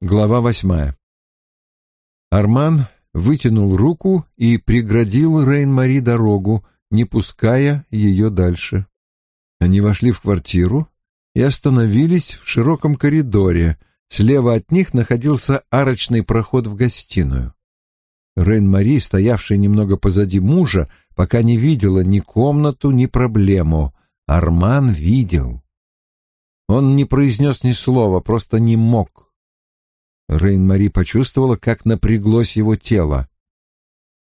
Глава восьмая. Арман вытянул руку и преградил Рейн-Мари дорогу, не пуская ее дальше. Они вошли в квартиру и остановились в широком коридоре. Слева от них находился арочный проход в гостиную. Рейн-Мари, стоявшая немного позади мужа, пока не видела ни комнату, ни проблему. Арман видел. Он не произнес ни слова, просто не мог. Рейн-Мари почувствовала, как напряглось его тело.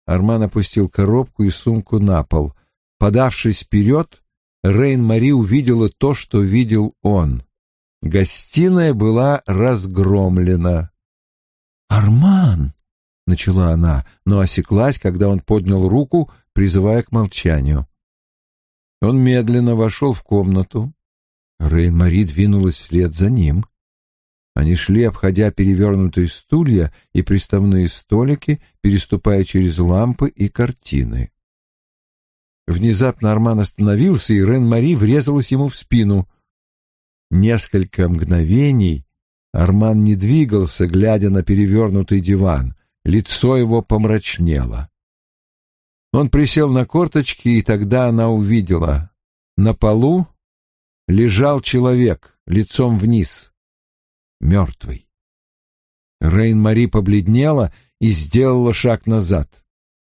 Арман опустил коробку и сумку на пол. Подавшись вперед, Рейн-Мари увидела то, что видел он. Гостиная была разгромлена. «Арман!» — начала она, но осеклась, когда он поднял руку, призывая к молчанию. Он медленно вошел в комнату. Рейн-Мари двинулась вслед за ним. Они шли, обходя перевернутые стулья и приставные столики, переступая через лампы и картины. Внезапно Арман остановился, и Рен-Мари врезалась ему в спину. Несколько мгновений Арман не двигался, глядя на перевернутый диван. Лицо его помрачнело. Он присел на корточки, и тогда она увидела. На полу лежал человек, лицом вниз мертвый. Рейн-Мари побледнела и сделала шаг назад.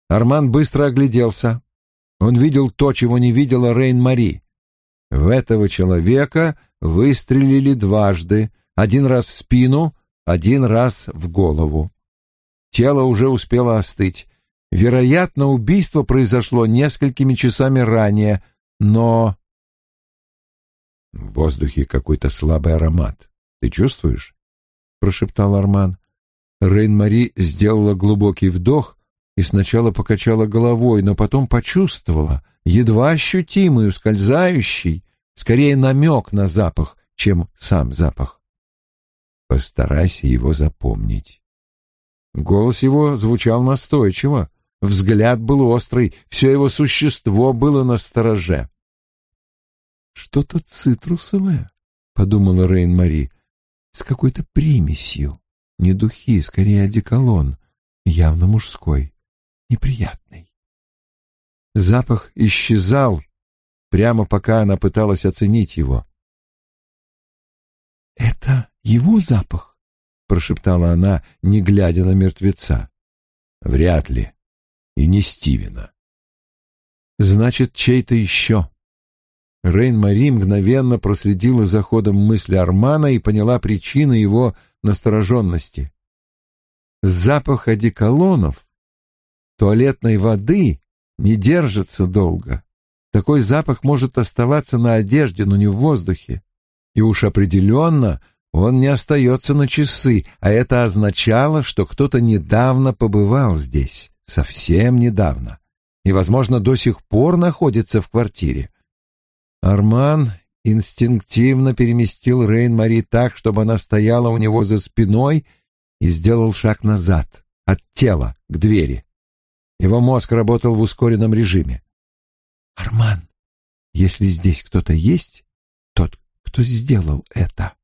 Арман быстро огляделся. Он видел то, чего не видела Рейн-Мари. В этого человека выстрелили дважды, один раз в спину, один раз в голову. Тело уже успело остыть. Вероятно, убийство произошло несколькими часами ранее, но... В воздухе какой-то слабый аромат. Ты чувствуешь? прошептал Арман. Рейн-Мари сделала глубокий вдох и сначала покачала головой, но потом почувствовала едва ощутимый, ускользающий, скорее намек на запах, чем сам запах. Постарайся его запомнить. Голос его звучал настойчиво, взгляд был острый, все его существо было на стороже. «Что-то цитрусовое», — подумала Рейн-Мари, с какой-то примесью. Не духи, скорее одеколон, явно мужской, неприятный. Запах исчезал, прямо пока она пыталась оценить его. «Это его запах?» — прошептала она, не глядя на мертвеца. «Вряд ли. И не Стивена». «Значит, чей-то еще». Рейн-Мари мгновенно проследила за ходом мысли Армана и поняла причины его настороженности. Запах одеколонов, туалетной воды не держится долго. Такой запах может оставаться на одежде, но не в воздухе. И уж определенно он не остается на часы, а это означало, что кто-то недавно побывал здесь, совсем недавно, и, возможно, до сих пор находится в квартире. Арман инстинктивно переместил Рейн-Мари так, чтобы она стояла у него за спиной и сделал шаг назад, от тела к двери. Его мозг работал в ускоренном режиме. «Арман, если здесь кто-то есть, тот, кто сделал это...»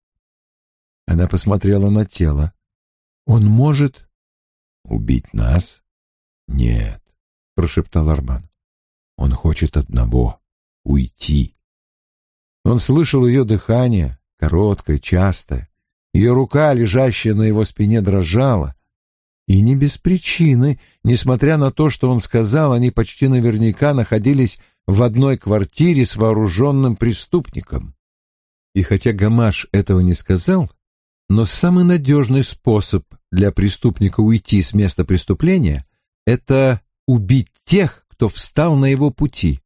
Она посмотрела на тело. «Он может...» «Убить нас?» «Нет», — прошептал Арман. «Он хочет одного — уйти». Он слышал ее дыхание, короткое, частое. Ее рука, лежащая на его спине, дрожала. И не без причины, несмотря на то, что он сказал, они почти наверняка находились в одной квартире с вооруженным преступником. И хотя Гамаш этого не сказал, но самый надежный способ для преступника уйти с места преступления — это убить тех, кто встал на его пути.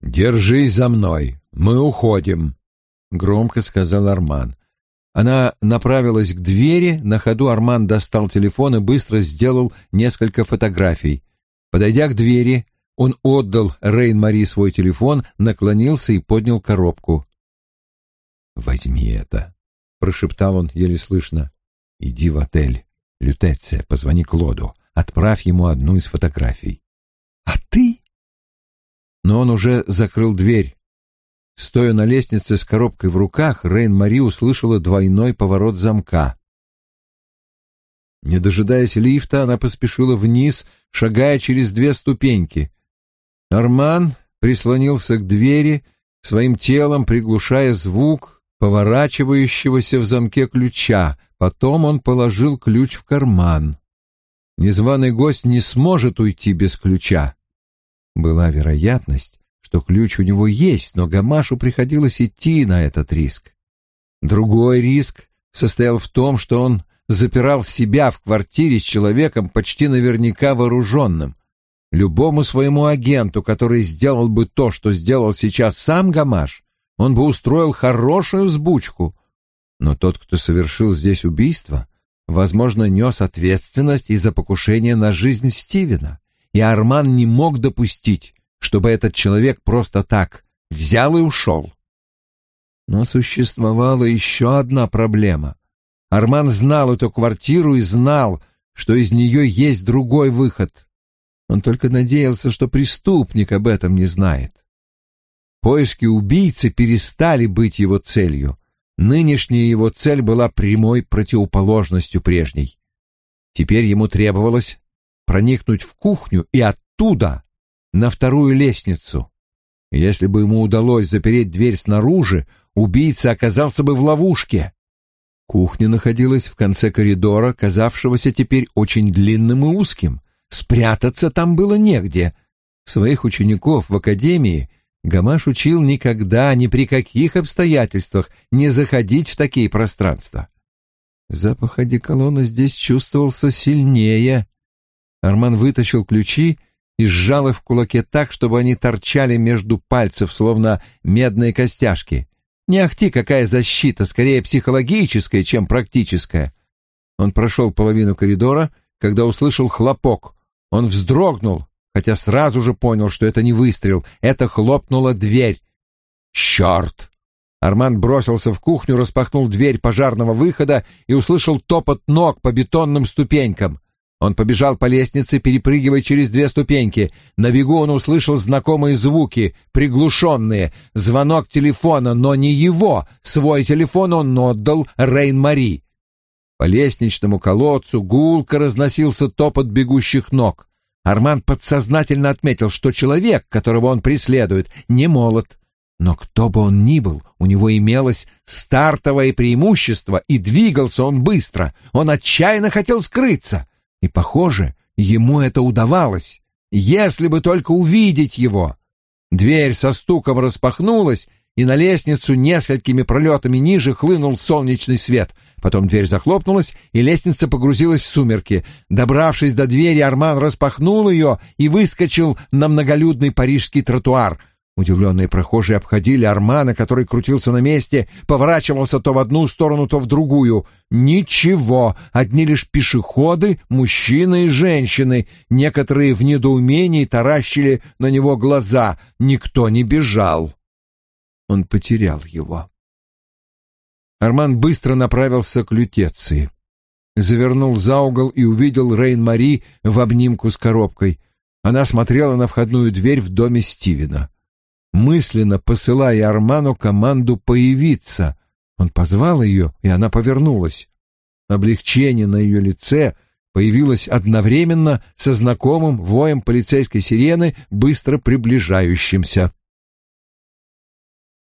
«Держись за мной, мы уходим», — громко сказал Арман. Она направилась к двери, на ходу Арман достал телефон и быстро сделал несколько фотографий. Подойдя к двери, он отдал Рейн-Мари свой телефон, наклонился и поднял коробку. «Возьми это», — прошептал он еле слышно. «Иди в отель. Лютеция, позвони Клоду. Отправь ему одну из фотографий». «А ты?» но он уже закрыл дверь. Стоя на лестнице с коробкой в руках, Рейн-Мари услышала двойной поворот замка. Не дожидаясь лифта, она поспешила вниз, шагая через две ступеньки. Арман прислонился к двери, своим телом приглушая звук поворачивающегося в замке ключа. Потом он положил ключ в карман. Незваный гость не сможет уйти без ключа. Была вероятность, что ключ у него есть, но Гамашу приходилось идти на этот риск. Другой риск состоял в том, что он запирал себя в квартире с человеком почти наверняка вооруженным. Любому своему агенту, который сделал бы то, что сделал сейчас сам Гамаш, он бы устроил хорошую взбучку. Но тот, кто совершил здесь убийство, возможно, нес ответственность и за покушение на жизнь Стивена, и Арман не мог допустить, чтобы этот человек просто так взял и ушел. Но существовала еще одна проблема. Арман знал эту квартиру и знал, что из нее есть другой выход. Он только надеялся, что преступник об этом не знает. Поиски убийцы перестали быть его целью. Нынешняя его цель была прямой противоположностью прежней. Теперь ему требовалось проникнуть в кухню и оттуда на вторую лестницу. Если бы ему удалось запереть дверь снаружи, убийца оказался бы в ловушке. Кухня находилась в конце коридора, казавшегося теперь очень длинным и узким. Спрятаться там было негде. Своих учеников в академии Гамаш учил никогда, ни при каких обстоятельствах не заходить в такие пространства. Запах одеколона здесь чувствовался сильнее. Арман вытащил ключи и сжал их в кулаке так, чтобы они торчали между пальцев, словно медные костяшки. Не ахти какая защита, скорее психологическая, чем практическая. Он прошел половину коридора, когда услышал хлопок. Он вздрогнул, хотя сразу же понял, что это не выстрел, это хлопнула дверь. «Черт!» Арман бросился в кухню, распахнул дверь пожарного выхода и услышал топот ног по бетонным ступенькам. Он побежал по лестнице, перепрыгивая через две ступеньки. На бегу он услышал знакомые звуки, приглушенные. Звонок телефона, но не его. Свой телефон он отдал Рейн-Мари. По лестничному колодцу гулко разносился топот бегущих ног. Арман подсознательно отметил, что человек, которого он преследует, не молод. Но кто бы он ни был, у него имелось стартовое преимущество, и двигался он быстро. Он отчаянно хотел скрыться. И, похоже, ему это удавалось, если бы только увидеть его. Дверь со стуком распахнулась, и на лестницу несколькими пролетами ниже хлынул солнечный свет. Потом дверь захлопнулась, и лестница погрузилась в сумерки. Добравшись до двери, Арман распахнул ее и выскочил на многолюдный парижский тротуар — Удивленные прохожие обходили Армана, который крутился на месте, поворачивался то в одну сторону, то в другую. Ничего, одни лишь пешеходы, мужчины и женщины. Некоторые в недоумении таращили на него глаза. Никто не бежал. Он потерял его. Арман быстро направился к лютеции. Завернул за угол и увидел Рейн-Мари в обнимку с коробкой. Она смотрела на входную дверь в доме Стивена мысленно посылая Арману команду появиться. Он позвал ее, и она повернулась. Облегчение на ее лице появилось одновременно со знакомым воем полицейской сирены, быстро приближающимся.